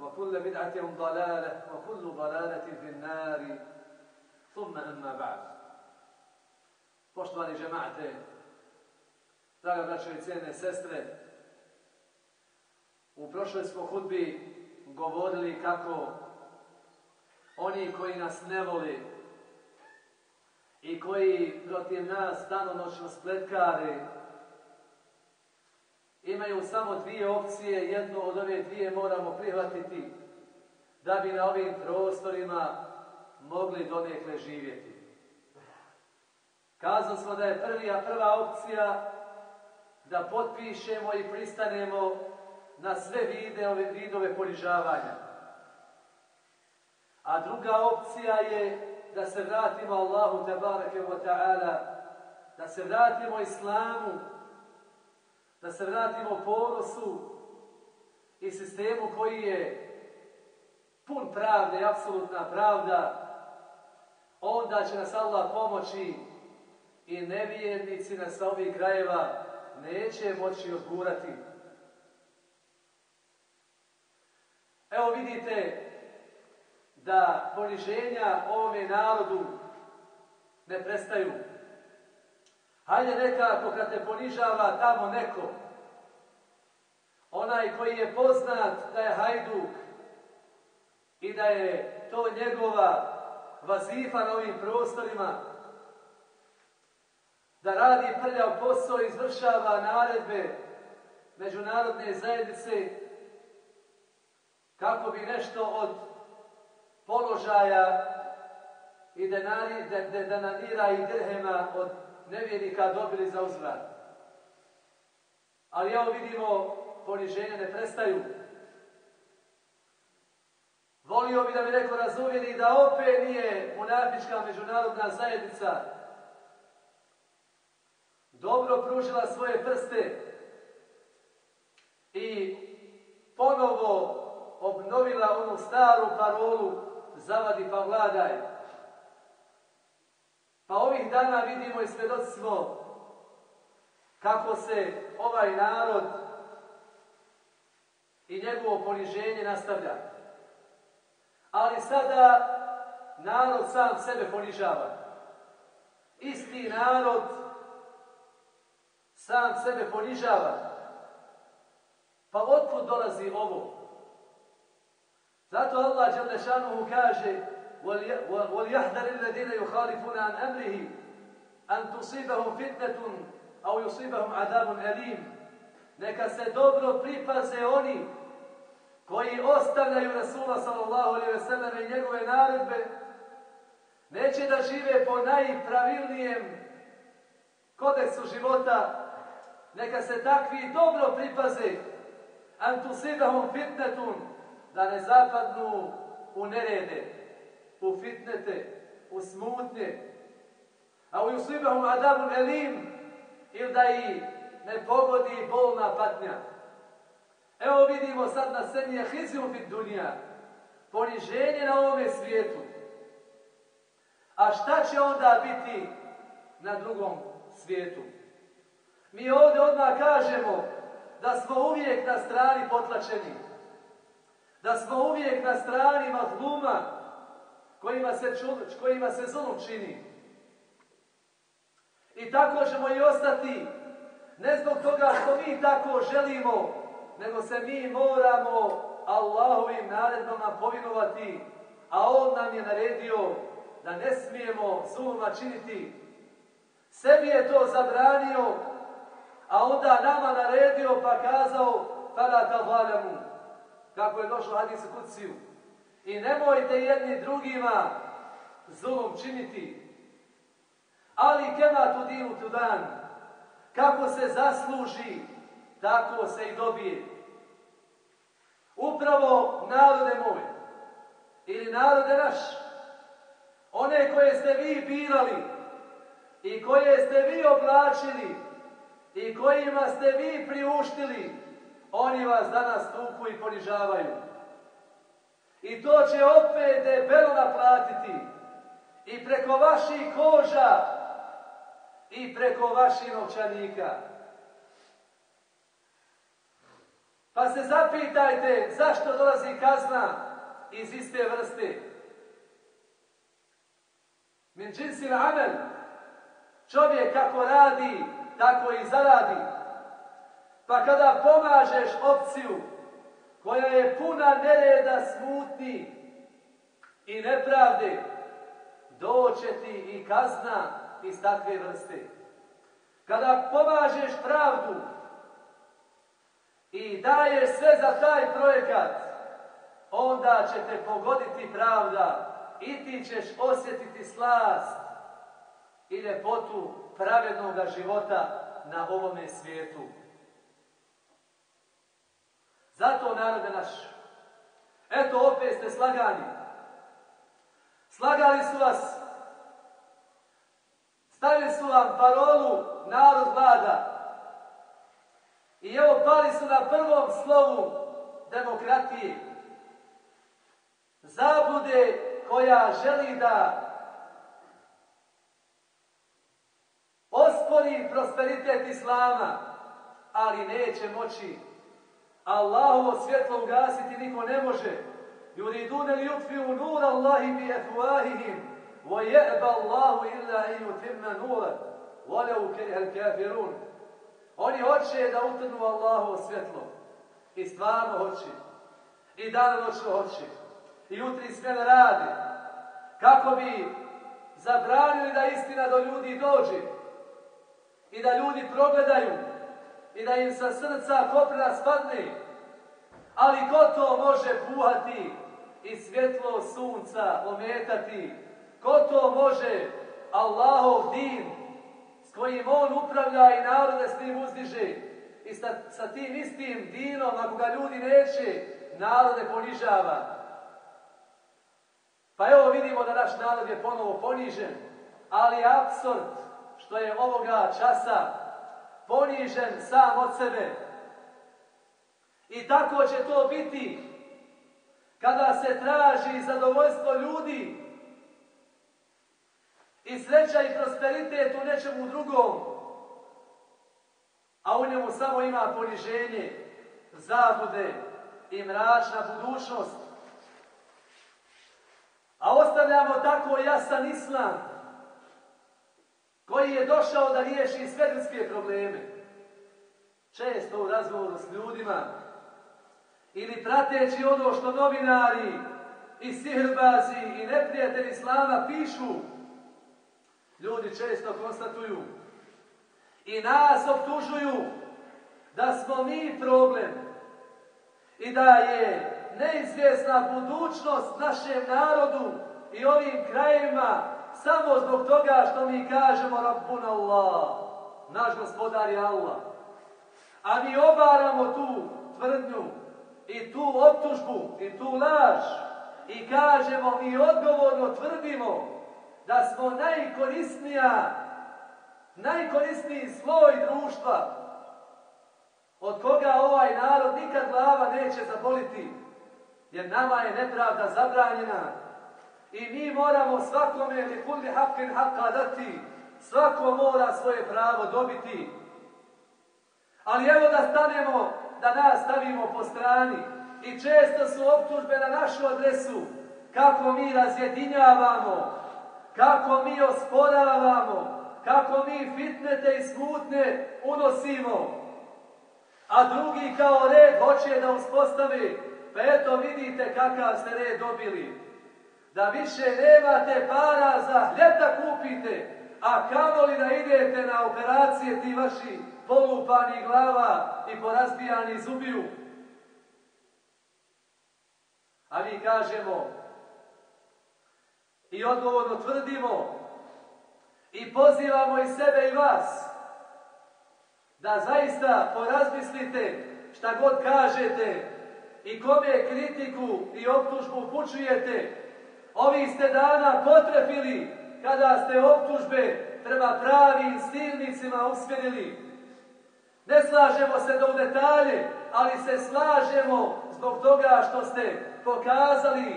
وكل بدعة ضلالة وكل ضلالة في النار ثم أما بعد Poštovani žemate, draga braćo i cijene sestre, u prošloj smo hudbi govorili kako oni koji nas ne voli i koji protiv nas danonoćno spletkare imaju samo dvije opcije, jednu od ove dvije moramo prihvatiti da bi na ovim prostorima mogli donekle živjeti. Kazali smo da je prvija, prva opcija da potpišemo i pristanemo na sve ove vidove ponižavanja. A druga opcija je da se vratimo Allahu tabarake wa ta'ala, da se vratimo Islamu, da se vratimo ponosu i sistemu koji je pun pravde i apsolutna pravda, onda će nas Allah pomoći i nevjernici nas sa ovih krajeva neće moći odgurati. Evo vidite da poniženja ovome narodu ne prestaju. Hajde nekako kad te ponižava tamo neko, onaj koji je poznat da je hajduk i da je to njegova vazifa na ovim prostorima, da radi prljav posao izvršava naredbe međunarodne zajednice kako bi nešto od položaja i denanira i dirhema od nevjernika dobili za uzvrat. Ali evo vidimo, poniženja ne prestaju. Volio bi da mi neko razuvjeri da opet nije munafička međunarodna zajednica dobro pružila svoje prste i ponovo obnovila onu staru parolu zavadi pa vladaj. Pa ovih dana vidimo i svjedoci smo kako se ovaj narod i njegovo poniženje nastavlja. Ali sada narod sam sebe ponižava. Isti narod sam sebe ponižava. Pa otkud dolazi ovo? Zato Allah Đalešanuhu kaže وَلْيَحْدَرِ الَّذِينَ يُخَالِفُونَ عَنْ أَمْرِهِ أَنْ تُصِيبَهُمْ فِتْنَةٌ أَوْ يُصِيبَهُمْ عَذَابٌ أَلِيمٌ Neka se dobro pripaze oni koji ostavljaju Rasula sallallahu alaihi ve sellem i njegove naredbe, neće da žive po najpravilnijem kodeksu života, neka se takvi dobro pripaze, antusibahum fitnetun, da ne zapadnu u nerede, u fitnete, u smutnje, a u yusibahum adabun elim, ili da i ne pogodi bolna patnja. Evo vidimo sad na sceni je hiziju fit dunija, poniženje na ovome svijetu. A šta će onda biti na drugom svijetu? Mi ovdje odmah kažemo da smo uvijek na strani potlačeni. Da smo uvijek na strani mazluma kojima se, kojima se zulum čini. I tako ćemo i ostati. Ne zbog toga što mi tako želimo, nego se mi moramo Allahovim naredbama povinovati, a On nam je naredio da ne smijemo zuluma činiti. Sebi je to zabranio, a onda nama naredio pa kazao tada tavaljamu, kako je došlo hadis kuciju. I nemojte jedni drugima zulom činiti. Ali kema tu dinu tu dan. Kako se zasluži, tako se i dobije. Upravo narode moj, ili narode naš, one koje ste vi birali i koje ste vi oblačili i kojima ste vi priuštili, oni vas danas tuku i ponižavaju. I to će opet debelo naplatiti i preko vaših koža i preko vaših novčanika. Pa se zapitajte zašto dolazi kazna iz iste vrste. Min džinsil amel. Čovjek kako radi, tako i zaradi. Pa kada pomažeš opciju koja je puna nereda, smutni i nepravde, doće ti i kazna iz takve vrste. Kada pomažeš pravdu i daješ sve za taj projekat, onda će te pogoditi pravda i ti ćeš osjetiti slast i ljepotu pravednog života na ovome svijetu. Zato narode naš, eto opet ste slagani. Slagali su vas, stavili su vam parolu narod vlada. I evo pali su na prvom slovu demokratije. Zablude koja želi da ospori prosperitet Islama, ali neće moći Allahovo svjetlo ugasiti niko ne može. Yuridune li yutfiu nur Allahi bi efuahihim, wa je'ba Allahu illa in yutimma nura, walau kerihal kafirun. Oni hoće da utrnu Allahovo svjetlo. I stvarno hoće. I dan noćno hoće. I jutri sve radi. Kako bi zabranili da istina do ljudi dođe. I da ljudi progledaju i da im sa srca kopna spadne. Ali ko to može puhati i svjetlo sunca ometati? Ko to može Allahov din s kojim on upravlja i narode s tim uzdiže i sa, sa tim istim dinom, ako ga ljudi neće, narode ponižava. Pa evo vidimo da naš narod je ponovo ponižen, ali absurd što je ovoga časa ponižen sam od sebe. I tako će to biti kada se traži zadovoljstvo ljudi i sreća i prosperitet u nečemu drugom, a u njemu samo ima poniženje, zabude i mračna budućnost. A ostavljamo tako jasan islam, koji je došao da riješi sve ljudske probleme. Često u razgovoru s ljudima ili prateći ono što novinari i sihrbazi i neprijatelji Islama pišu, ljudi često konstatuju i nas optužuju da smo mi problem i da je neizvjesna budućnost našem narodu i ovim krajevima samo zbog toga što mi kažemo Rabbun Allah, naš gospodar je Allah. A mi obaramo tu tvrdnju i tu optužbu i tu laž i kažemo mi odgovorno tvrdimo da smo najkorisnija, najkorisniji sloj društva od koga ovaj narod nikad glava neće zaboliti, jer nama je nepravda zabranjena I mi moramo svakome ili kulli haqqin haqqa dati. Svako mora svoje pravo dobiti. Ali evo da stanemo, da nas stavimo po strani. I često su optužbe na našu adresu kako mi razjedinjavamo, kako mi osporavamo, kako mi fitnete i smutne unosimo. A drugi kao red hoće da uspostavi. Pa eto vidite kakav ste red dobili. Da više nemate para za ljeta kupite, a kamoli da idete na operacije ti vaši polupani glava i porazbijani zubiju. A mi kažemo i odgovorno tvrdimo i pozivamo i sebe i vas da zaista porazmislite šta god kažete i kome kritiku i optužbu upućujete. Ovih ste dana potrefili kada ste optužbe prema pravim silnicima usmjerili. Ne slažemo se do detalje, ali se slažemo zbog toga što ste pokazali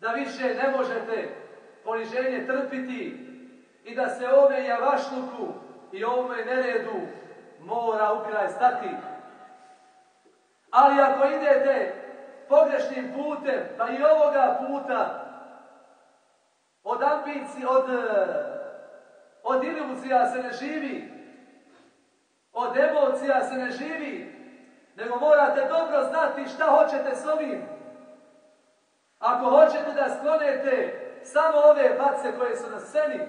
da više ne možete poniženje trpiti i da se ove javašluku i ovome neredu mora ukraj stati. Ali ako idete pogrešnim putem, pa i ovoga puta, od ambici, od, od ilucija se ne živi, od emocija se ne živi, nego morate dobro znati šta hoćete s ovim. Ako hoćete da sklonete samo ove bace koje su na sceni,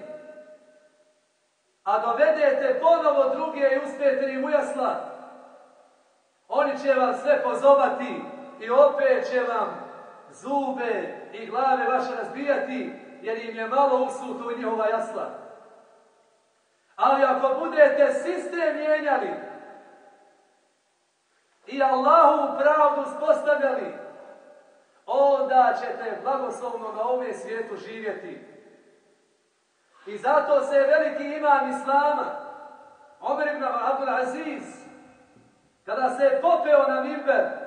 a dovedete ponovo druge i uspijete im ujasla, oni će vam sve pozobati i opet će vam zube i glave vaše razbijati, jer im je malo usuto u njihova jasla. Ali ako budete sistem mijenjali i Allahu pravdu spostavljali, onda ćete blagoslovno na ovom svijetu živjeti. I zato se veliki imam Islama, Omer ibn Abdul Aziz, kada se je popeo na mimber,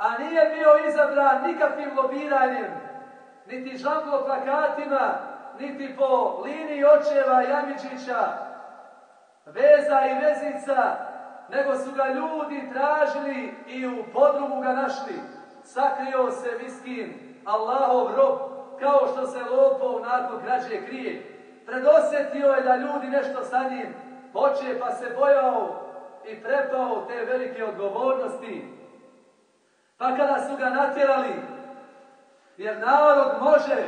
a nije bio izabran nikakvim lobiranjem, niti žanglo plakatima, niti po liniji očeva Jamičića, veza i vezica, nego su ga ljudi tražili i u podrumu ga našli. Sakrio se miskin, Allahov rob, kao što se lopov nakon krađe krije. Predosjetio je da ljudi nešto sa njim pa se bojao i prepao te velike odgovornosti. Pa kada su ga natjerali, jer narod može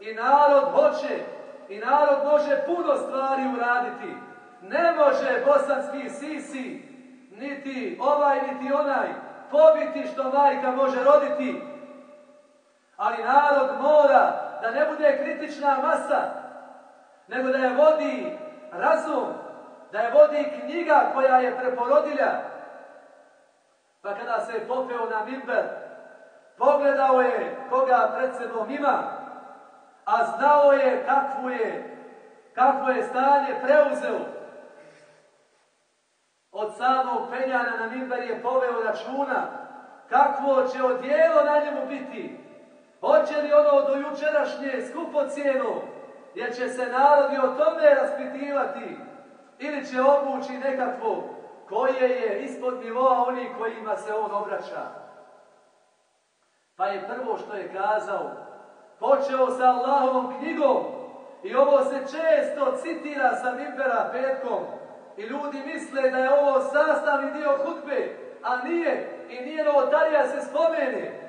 i narod hoće i narod može puno stvari uraditi. Ne može bosanski sisi, niti ovaj, niti onaj, pobiti što majka može roditi. Ali narod mora da ne bude kritična masa, nego da je vodi razum, da je vodi knjiga koja je preporodilja. Pa kada se je popeo na mimber, pogledao je koga pred sebom ima, a znao je kakvu je, kakvo je stanje preuzeo. Od samog penjana na mimber je poveo računa kakvo će odijelo na njemu biti. Hoće li ono do jučerašnje skupocjeno jer će se narodi o tome raspitivati ili će obući nekakvo koje je ispod nivoa onih kojima se on obraća. Pa je prvo što je kazao, počeo sa Allahovom knjigom i ovo se često citira sa Mimbera petkom i ljudi misle da je ovo sastavni dio hutbe, a nije i nije novotarija se spomene.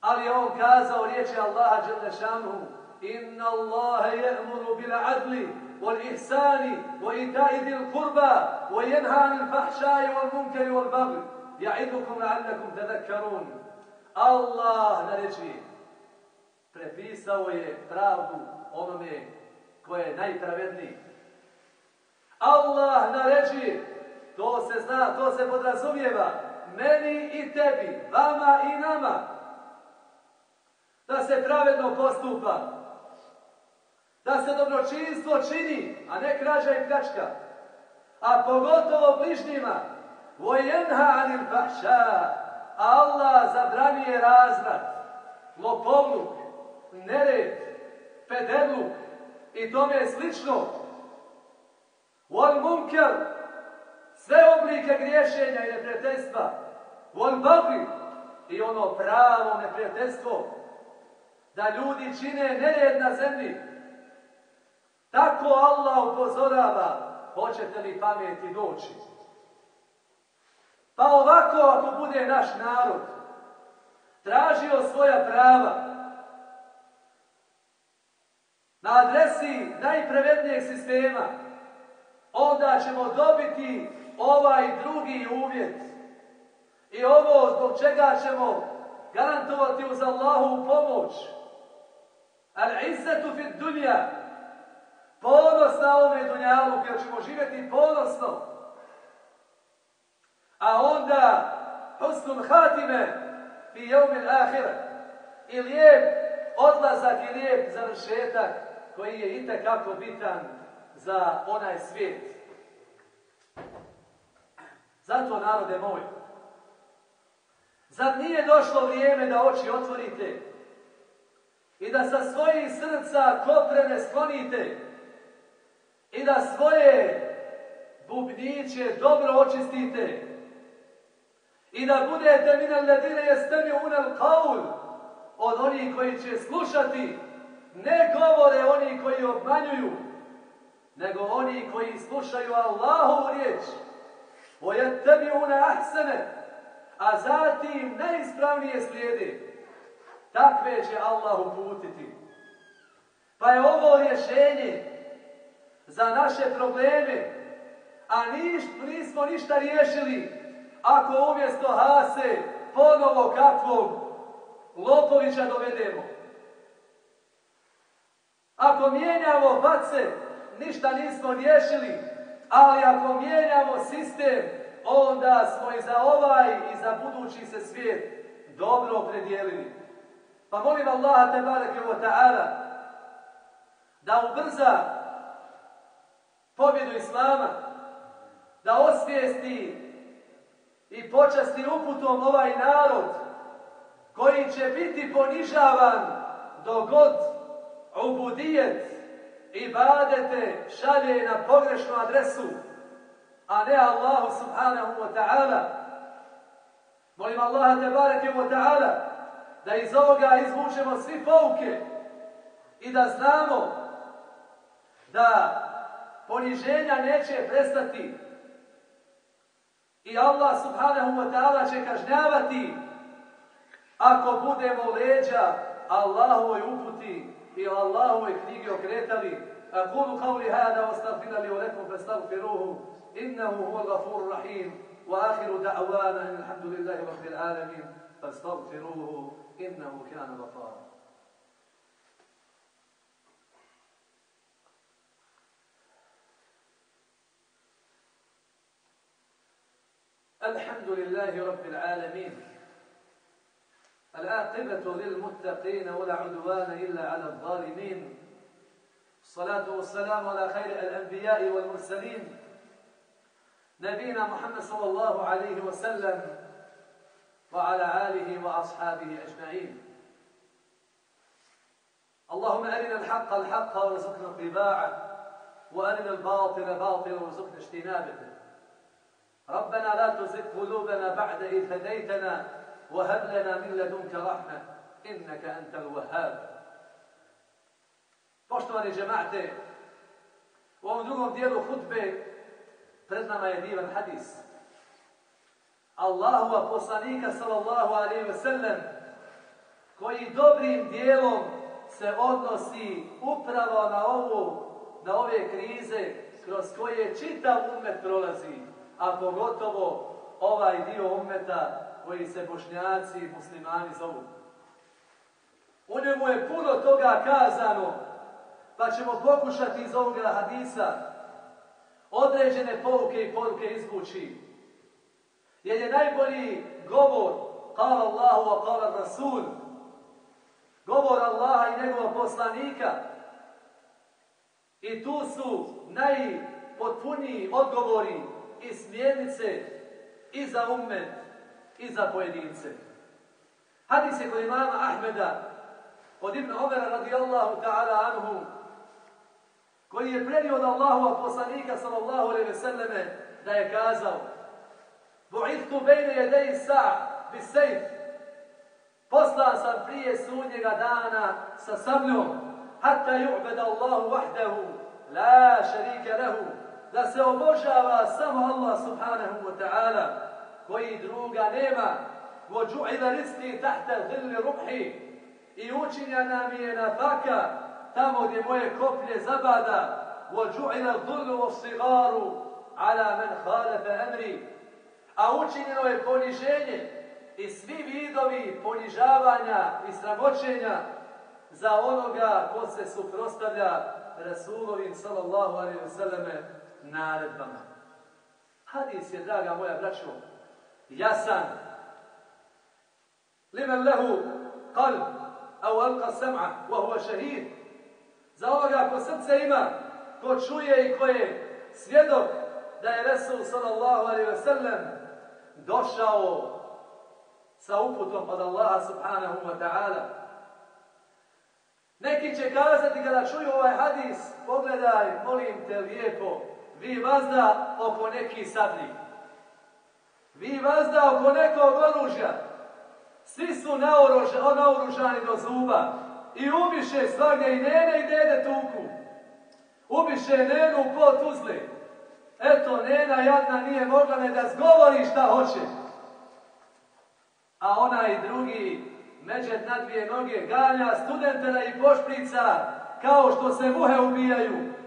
Ali je on kazao riječi Allaha Đelešanu, Inna Allahe je'muru bil adli والإحسان وإيتاء ذي القربى وينهى عن الفحشاء والمنكر والبغي يعظكم لعلكم تذكرون Allah naređuje. Prepisao je pravdu onome koje je najpravedniji. Allah naređuje. To se zna, to se podrazumijeva. Meni i tebi, vama i nama. Da se pravedno postupa da se dobročinstvo čini, a ne krađa i pljačka. A pogotovo bližnjima, vojenha anil fahša, Allah zabranije razvrat. lopovluk, nered, pederluk i tome slično. Vol munker, sve oblike griješenja i neprijateljstva. Vol babri i ono pravo neprijateljstvo. Da ljudi čine nered na zemlji. Tako Allah upozorava, hoćete li pameti doći. Pa ovako ako bude naš narod tražio svoja prava na adresi najprevednijeg sistema, onda ćemo dobiti ovaj drugi uvjet. I ovo zbog čega ćemo garantovati uz Allahu pomoć. Al izzetu fit dunja. Ponos na ovome dunjalu, jer ćemo živjeti ponosno. A onda husnul hatime fi jeumil ahire. I lijep odlazak i lijep završetak koji je itekako bitan za onaj svijet. Zato, narode moj, zar nije došlo vrijeme da oči otvorite i da sa svojih srca koprene sklonite i da svoje bubniće dobro očistite. I da budete minal ladine jestemi unal kaul od onih koji će slušati ne govore oni koji obmanjuju nego oni koji slušaju Allahovu riječ. Una ahsene a zatim najispravnije slijedi takve će Allah uputiti. Pa je ovo rješenje za naše probleme. A niš, nismo ništa riješili. Ako umjesto Hase ponovo kakvog Lopovića dovedemo. Ako mijenjamo bace ništa nismo riješili, ali ako mijenjamo sistem, onda smo i za ovaj i za budući se svijet dobro opredijelili. Pa molim Allaha te bareke ta'ala da ubrza pobjedu Islama, da osvijesti i počasti uputom ovaj narod koji će biti ponižavan do god ubudijet ibadete šalje na pogrešnu adresu, a ne Allahu subhanahu wa ta'ala. Molim Allaha te bareke wa ta'ala da iz ovoga izvučemo svi pouke i da znamo da poniženja neće prestati. I Allah subhanahu wa ta'ala će kažnjavati ako budemo leđa Allahovoj uputi i Allahovoj knjigi okretali. Akulu qavli hada ostavfirali o lekom festavfiruhu innahu huo gafur rahim wa ahiru da'wana alhamdulillahi rabbil alamin fastavfiruhu innahu kana gafara. الحمد لله رب العالمين. العاقبة للمتقين ولا عدوان إلا على الظالمين. الصلاة والسلام على خير الأنبياء والمرسلين. نبينا محمد صلى الله عليه وسلم وعلى آله وأصحابه أجمعين. اللهم أرنا الحق الحق وارزقنا اتباعه وأرنا الباطل باطلا وارزقنا اجتنابه. ربنا لا تزغ قلوبنا بعد إذ هديتنا وهب لنا من لدنك رحمة إنك أنت الوهاب Poštovani džemate, u ovom drugom dijelu hutbe pred nama je divan hadis. Allahova poslanika sallallahu alaihi ve sellem koji dobrim dijelom se odnosi upravo na ovu, na ove krize kroz koje čitav umet prolazi, a pogotovo ovaj dio umeta koji se bošnjaci i muslimani zovu. U njemu je puno toga kazano, pa ćemo pokušati iz ovoga hadisa određene pouke i poruke izvući. Jer je najbolji govor kala Allahu a Rasul, govor Allaha i njegova poslanika. I tu su najpotpuniji odgovori i smjernice i za umet i za pojedince. Hadis je kod imama Ahmeda od Ibn Omera radijallahu ta'ala anhu koji je prenio od Allahova poslanika sallallahu alaihi ve selleme da je kazao Bu'ithtu bejne jedej sa' bi sejf Poslan sam prije dana sa sabljom hatta yu'beda Allahu wahdahu la šarike lehu da se obožava samo Allah subhanahu wa ta'ala koji druga nema وَجُعِلَ رِزْقِي تَحْتَ ظِلِّ رُبْحِ i učinja nam je na faka tamo gdje moje koplje zabada وَجُعِلَ الظُلُّ وَالصِّغَارُ عَلَى مَنْ خَالَفَ أَمْرِ a učinjeno je poniženje i svi vidovi ponižavanja i sramoćenja za onoga ko se suprostavlja Rasulovim sallallahu alaihi wa sallame naredbama. Hadis je, draga moja braćo, jasan. Limen lehu qalb, au alqa sam'a, wa huwa šehid. Za onoga ko srce ima, ko čuje i ko je svjedok da je Resul sallallahu alaihi wa sallam došao sa uputom od Allaha subhanahu wa ta'ala. Neki će kazati kada čuju ovaj hadis, pogledaj, molim te lijepo, vi vazda oko neki sablji. Vi vazda oko nekog oružja. Svi su naoružani do zuba. I ubiše svagdje i nene i dede tuku. Ubiše nenu u pot uzli. Eto, nena jadna nije mogla ne da zgovori šta hoće. A onaj drugi međet na dvije noge ganja studentena i pošprica kao što se muhe ubijaju.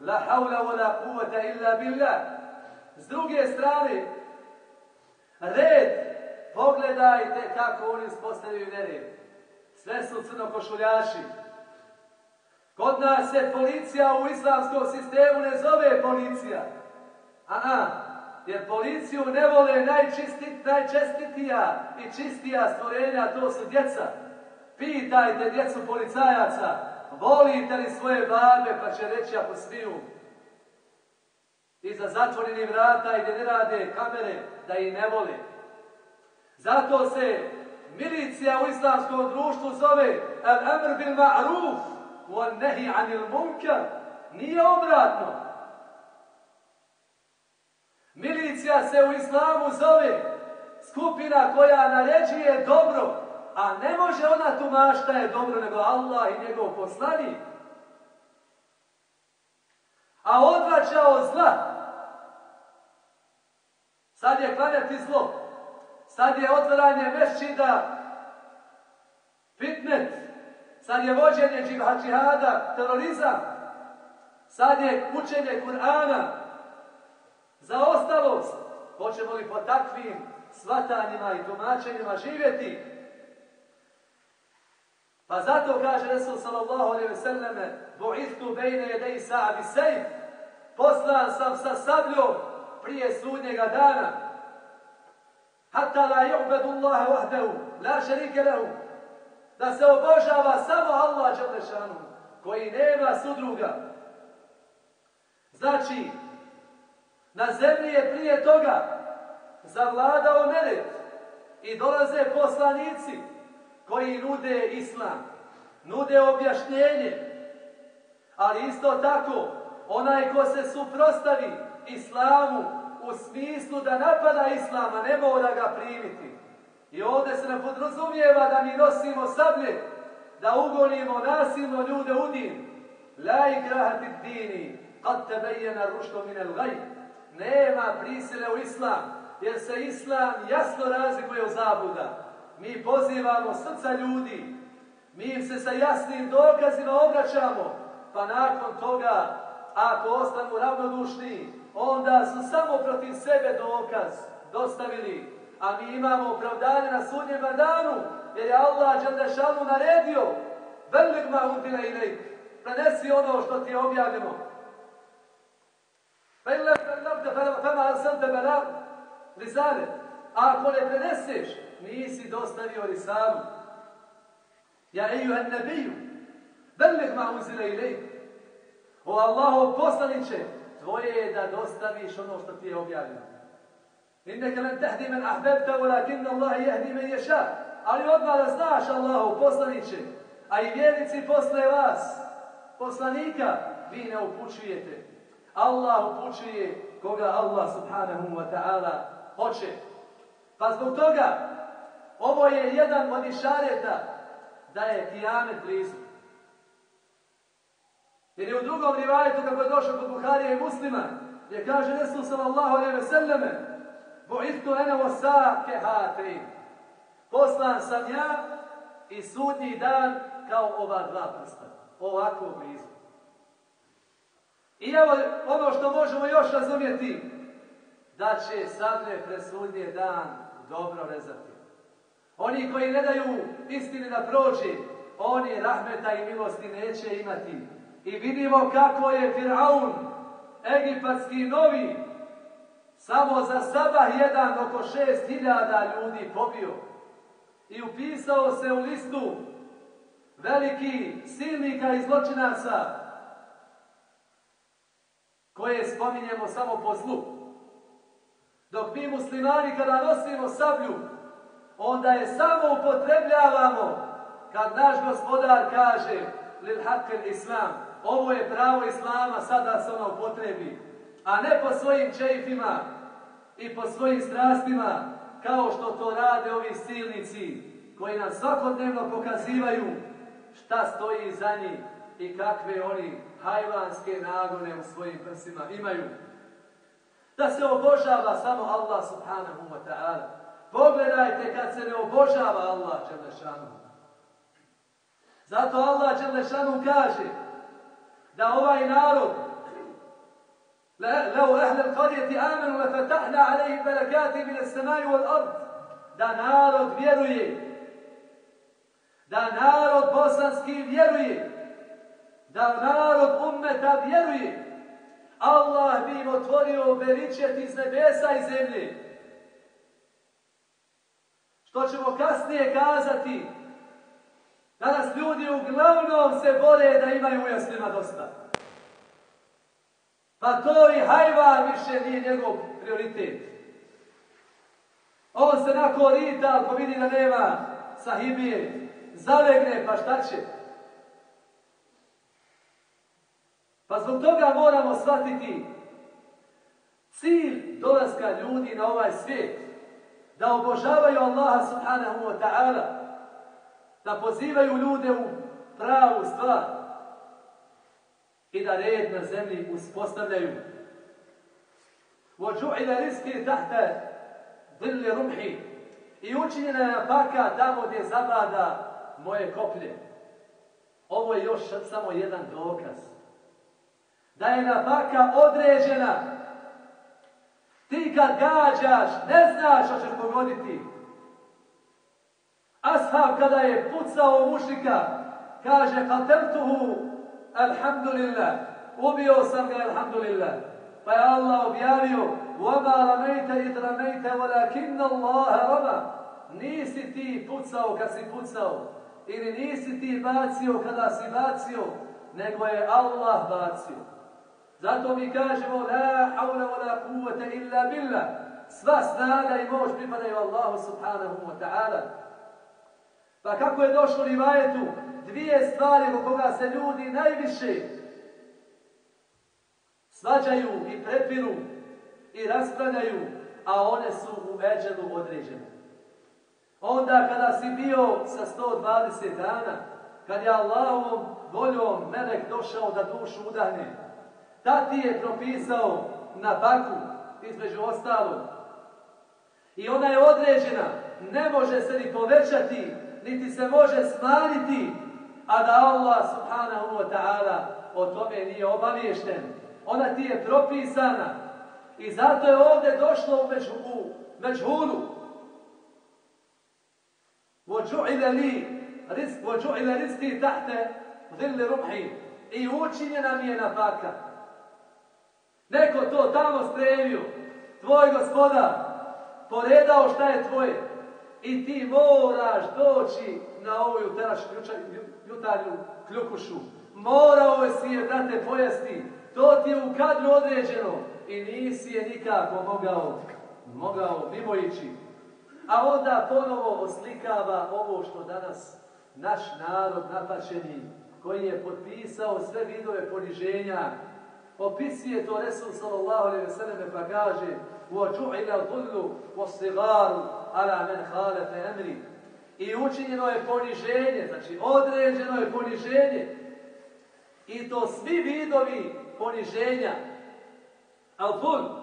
La haula wa la kuvata illa billah. S druge strane, red, pogledajte kako oni uspostavljaju nered. Sve su crnokošuljaši. Kod nas se policija u islamskom sistemu ne zove policija. Aha, jer policiju ne vole najčistit, najčestitija i čistija stvorenja, to su djeca. Pitajte djecu policajaca, volite li svoje babe, pa će reći ako smiju. Iza zatvorenih vrata i gdje ne rade kamere, da ih ne vole. Zato se milicija u islamskom društvu zove al-amr bil ma'ruf wal nehi anil munkar. Nije obratno. Milicija se u islamu zove skupina koja naređuje dobro, a ne može ona tumašta je dobro nego Allah i njegov poslanik. A odvraća od zla. Sad je klanjati zlo. Sad je otvaranje mešćida fitnet. Sad je vođenje džihada, terorizam. Sad je učenje Kur'ana. Za ostalost, hoćemo li po takvim svatanjima i tumačenjima živjeti, pa zato kaže Resul sallallahu alaihi ve selleme Bu'ithtu bejne jedej sa'bi sejf. Poslan sam sa sabljom prije sudnjega dana. Hatta la ju'bedu Allahe vahdehu La šerike lehu. Da se obožava samo Allah Đalešanu koji nema sudruga. Znači, na zemlji je prije toga zavladao nered i dolaze poslanici koji nude islam, nude objašnjenje, ali isto tako onaj ko se suprostavi islamu u smislu da napada islama ne mora ga primiti. I ovdje se ne podrazumijeva da mi nosimo sablje, da ugonimo nasilno ljude u din. La ikrahati dini, kad te bejena rušto minel gaj. Nema prisile u islam, jer se islam jasno razlikuje od zabuda. Mi pozivamo srca ljudi, mi im se sa jasnim dokazima obraćamo, pa nakon toga, ako ostanu ravnodušni, onda su samo protiv sebe dokaz dostavili, a mi imamo opravdanje na sudnjem danu, jer je Allah Đandešanu naredio, velik ma udina ilaj, prenesi ono što ti je objavljeno. Fema asante belar, risale. A ako ne preneseš, nisi dostavio risalu. Ja ejuha nebiju, velik ma uzila ilaj. O Allahov poslaniće, tvoje je da dostaviš ono što ti je objavljeno. Inneke len tehdi men ahbebta, walakin Allah jehdi men ješa. Ali odmah da znaš Allahu, poslaniće, a i vjernici posle vas, poslanika, vi ne upućujete. Allah upućuje koga Allah subhanahu wa ta'ala hoće. Pa zbog toga, ovo je jedan od išareta da je kijamet blizu. Jer je u drugom rivajetu kako je došao kod Buharije i muslima, gdje kaže Resul sallallahu alaihi ve selleme, Bu'ithu ene sa kehatein. Poslan sam ja i sudnji dan kao ova dva prsta. Ovako blizu. I evo ono što možemo još razumjeti, da će sablje presudnje dan dobro rezati. Oni koji ne daju istini da prođe, oni rahmeta i milosti neće imati. I vidimo kako je Firaun, egipatski novi, samo za sabah jedan oko šest hiljada ljudi pobio. I upisao se u listu veliki silnika i zločinaca koje spominjemo samo po zlu. Dok mi muslimani kada nosimo sablju, onda je samo upotrebljavamo kad naš gospodar kaže lil islam, ovo je pravo islama, sada se ona upotrebi. A ne po svojim čeifima i po svojim strastima, kao što to rade ovi silnici, koji nam svakodnevno pokazivaju šta stoji za njih i kakve oni hajvanske nagone u svojim prsima imaju. Da se obožava samo Allah subhanahu wa ta'ala. Pogledajte kad se ne obožava Allah Đelešanu. Zato Allah Đelešanu kaže da ovaj narod لو أهل القرية آمنوا لفتحنا عليهم بركات من السماء والأرض da narod vjeruje da narod bosanski vjeruje da narod ummeta vjeruje Allah bi im otvorio beričet iz nebesa i zemlje što ćemo kasnije kazati Danas ljudi uglavnom se bore da imaju u dosta. Pa to i hajvan više nije njegov prioritet. On se nakon rita, ako vidi da nema sahibije, zalegne, pa šta će? Pa zbog toga moramo shvatiti cilj dolaska ljudi na ovaj svijet, da obožavaju Allaha subhanahu wa ta'ala, da pozivaju ljude u pravu stvar i da red na zemlji uspostavljaju. وَجُعِلَ رِزْكِ تَحْتَ ظِلِّ رُمْحِ I učinjena je napaka tamo gdje zabrada moje koplje. Ovo je još samo jedan dokaz. Da je napaka određena. Ti kad gađaš, ne znaš što ćeš pogoditi. Ashab kada je pucao mušika, kaže kateltuhu alhamdulillah, ubio sam ga alhamdulillah. Pa je Allah objavio وَمَا رَمَيْتَ إِذْ رَمَيْتَ وَلَكِنَّ اللَّهَ رَمَى Nisi ti pucao kad si pucao, ili nisi ti bacio kada si bacio, nego je Allah bacio. Zato mi kažemo la hawla wa quwwata illa billah. Sva snaga i moć pripadaju Allahu subhanahu wa ta'ala. Pa kako je došlo rivajetu, dvije stvari u koga se ljudi najviše svađaju i prepiru i raspravljaju, a one su u eđelu određene. Onda kada si bio sa 120 dana, kad je Allahom voljom melek došao da dušu udahne, da ti je propisao na baku, između ostalog. I ona je određena, ne može se ni povećati, niti se može smanjiti, a da Allah subhanahu wa ta'ala o tome nije obaviješten. Ona ti je propisana i zato je ovdje došlo u međhulu. Vođu'ile li, vođu'ile riski tahte, dhilli rumhi. I učinjena mi je napaka. Neko to tamo stremio. Tvoj gospodar poredao šta je tvoje. I ti moraš doći na ovu jutarnju kljukušu. Morao si je, brate, pojesti. To ti je u kadru određeno. I nisi je nikako mogao mogao mimo ići. A onda ponovo oslikava ovo što danas naš narod napačeni, koji je potpisao sve vidove poniženja, opisuje to Resul sallallahu alaihi ve pa kaže وَجُعِلَ الظُلُّ وَالصِّغَارُ عَلَى مَنْ خَالَفَ أَمْرِ I učinjeno je poniženje, znači određeno je poniženje. I to svi vidovi poniženja. Al-Ful,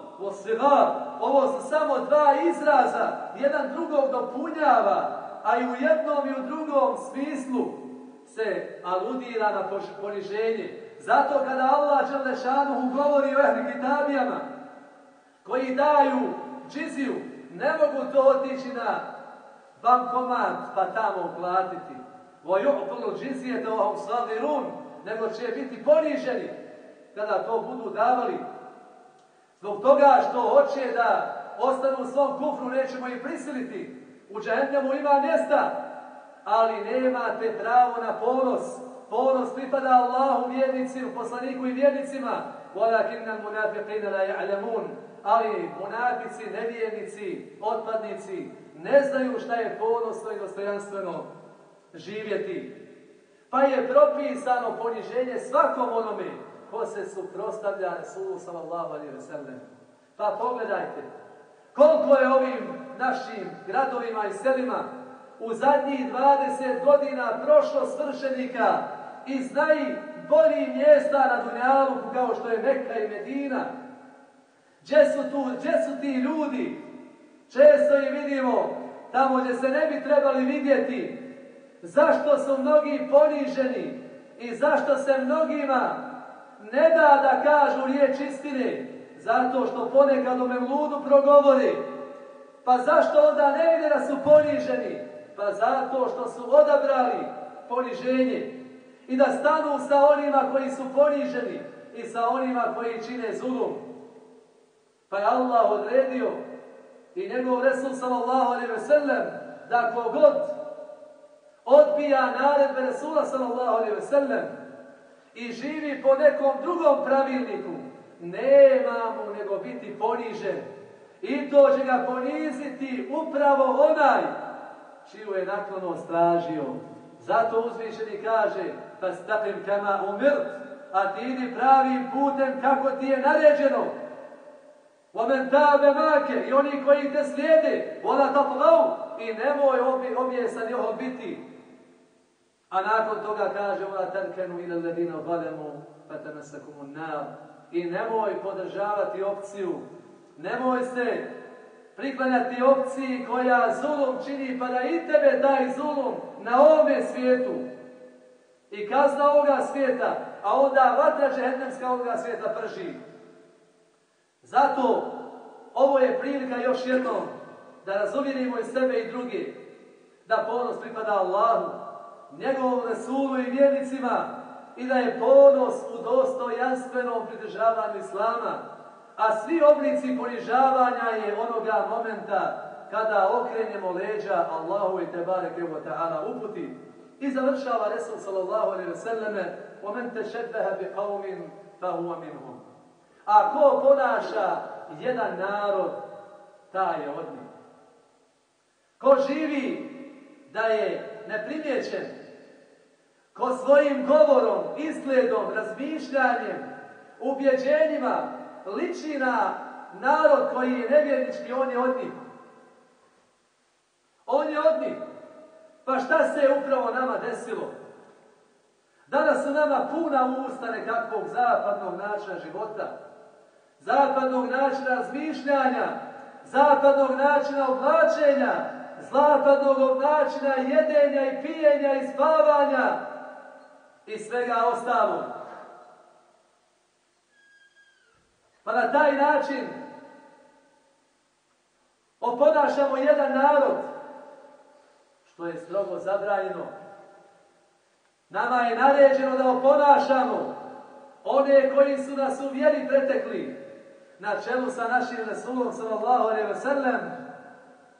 ovo su samo dva izraza, jedan drugog dopunjava, a i u jednom i u drugom smislu se aludira na poniženje. Zato kada Allah Đelešanu govori o ehli kitabijama, koji daju džiziju, ne mogu to otići na bankomat pa tamo platiti. وَيُعْطُلُ džizije وَهُمْ صَغِرُونَ nego će biti poniženi kada to budu davali. Zbog toga što hoće da ostanu u svom kufru, nećemo ih prisiliti. U džahennemu ima mjesta, ali nemate pravo na ponos. Ponos pripada Allahu, vjernicima, poslaniku i vjernicima. وَلَكِنَّ الْمُنَافِقِينَ لَا يَعْلَمُونَ Ali munafici, nevjernici, otpadnici, ne znaju šta je ponosno i dostojanstveno živjeti. Pa je propisano poniženje svakom onome ko se suprostavlja Resulu sallallahu alaihi ve Pa pogledajte, koliko je ovim našim gradovima i selima u zadnjih 20 godina prošlo svršenika iz najboljih mjesta na Dunjaluku kao što je Mekka i Medina. Gdje su tu, gdje su ti ljudi? Često ih vidimo tamo gdje se ne bi trebali vidjeti. Zašto su mnogi poniženi i zašto se mnogima ne da da kažu riječ istine? Zato što ponekad u ludu progovori. Pa zašto onda ne vide da su poniženi? Pa zato što su odabrali poniženje i da stanu sa onima koji su poniženi i sa onima koji čine zulum. Pa je Allah odredio i njegov Resul sallallahu alaihi ve sellem da kogod odbija naredbe Resula sallallahu alaihi ve sellem i živi po nekom drugom pravilniku, nema mu nego biti ponižen. I to će ga poniziti upravo onaj čiju je naklonost tražio. Zato uzvišeni kaže, stapim kama umirt, a ti idi pravim putem kako ti je naređeno. Omen tabe make i oni koji te slijede, ona taplau i nemoj obje, objesan johod biti. A nakon toga kaže, tankenu ila ledina valemu, pa tanasakumu nar. I nemoj podržavati opciju, nemoj se priklanjati opciji koja zulum čini, pa da i tebe daj zulum na ovome svijetu. I kazna ovoga svijeta, a onda vatra žehendemska ovoga svijeta prži. Zato ovo je prilika još jednom da razuvjerimo i sebe i druge, da ponos pripada Allahu, njegovom Resulu i vjernicima i da je ponos u dostojanstvenom pridržavanju Islama, a svi oblici ponižavanja je onoga momenta kada okrenemo leđa Allahu i Tebareke wa ta'ala uputi. I završava Resul sallallahu alaihi ve selleme وَمَنْ تَشَبَّهَ بِقَوْمٍ فَهُوَ مِنْهُمْ A ko ponaša jedan narod, taj je od njih. Ko živi da je neprimjećen, ko svojim govorom, izgledom, razmišljanjem, ubjeđenjima liči na narod koji je nevjernički, on je od njih. On je od njih. Pa šta se je upravo nama desilo? Danas su nama puna usta nekakvog zapadnog načina života, zapadnog načina razmišljanja, zapadnog načina oblačenja, zapadnog načina jedenja i pijenja i spavanja i svega ostalog. Pa na taj način oponašamo jedan narod, što je strogo zabranjeno. Nama je naređeno da oponašamo one koji su nas u vjeri pretekli, na čelu sa našim Rasulom sallallahu alaihi ve sellem,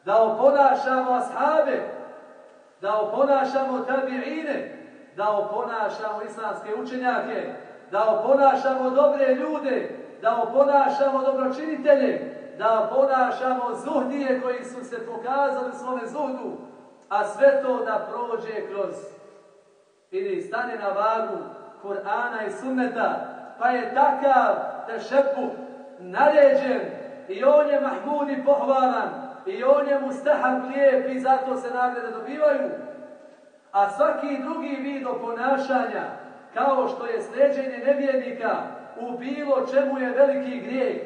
da oponašamo ashabe, da oponašamo tabi'ine, da oponašamo islamske učenjake, da oponašamo dobre ljude, da oponašamo dobročinitelje, da ponašamo zuhdije koji su se pokazali svome zuhdu, a sve to da prođe kroz ili stane na vagu Kur'ana i sunneta, pa je takav tešepu naređen i on je mahmud i pohvalan i on je lijep i zato se nagrade dobivaju. A svaki drugi vid ponašanja, kao što je sređenje nevjernika, u bilo čemu je veliki grijeh,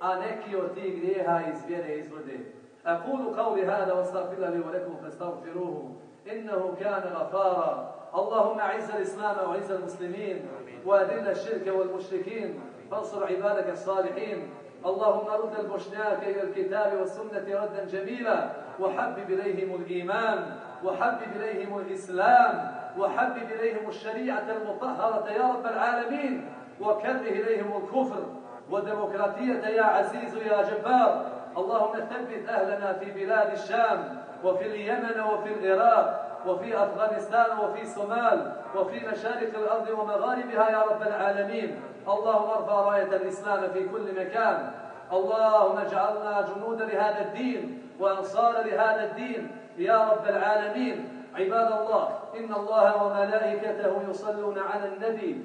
a neki od tih grijeha iz vjere izvode. أقول قولي هذا واستغفر لي ولكم فاستغفروه إنه كان غفارا. اللهم أعز الإسلام وأعز المسلمين وأذل الشرك والمشركين فانصر عبادك الصالحين. اللهم رد البشناك إلى الكتاب والسنة ردا جميلا. وحبب إليهم الإيمان. وحبب إليهم الإسلام. وحبب إليهم الشريعة المطهرة يا رب العالمين. وكره إليهم الكفر. والديمقراطية يا عزيز يا جبار. اللهم ثبت أهلنا في بلاد الشام وفي اليمن وفي العراق وفي أفغانستان وفي صومال وفي مشارق الأرض ومغاربها يا رب العالمين. اللهم ارفع راية الإسلام في كل مكان. اللهم اجعلنا جنود لهذا الدين وأنصار لهذا الدين يا رب العالمين. عباد الله إن الله وملائكته يصلون على النبي